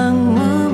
让我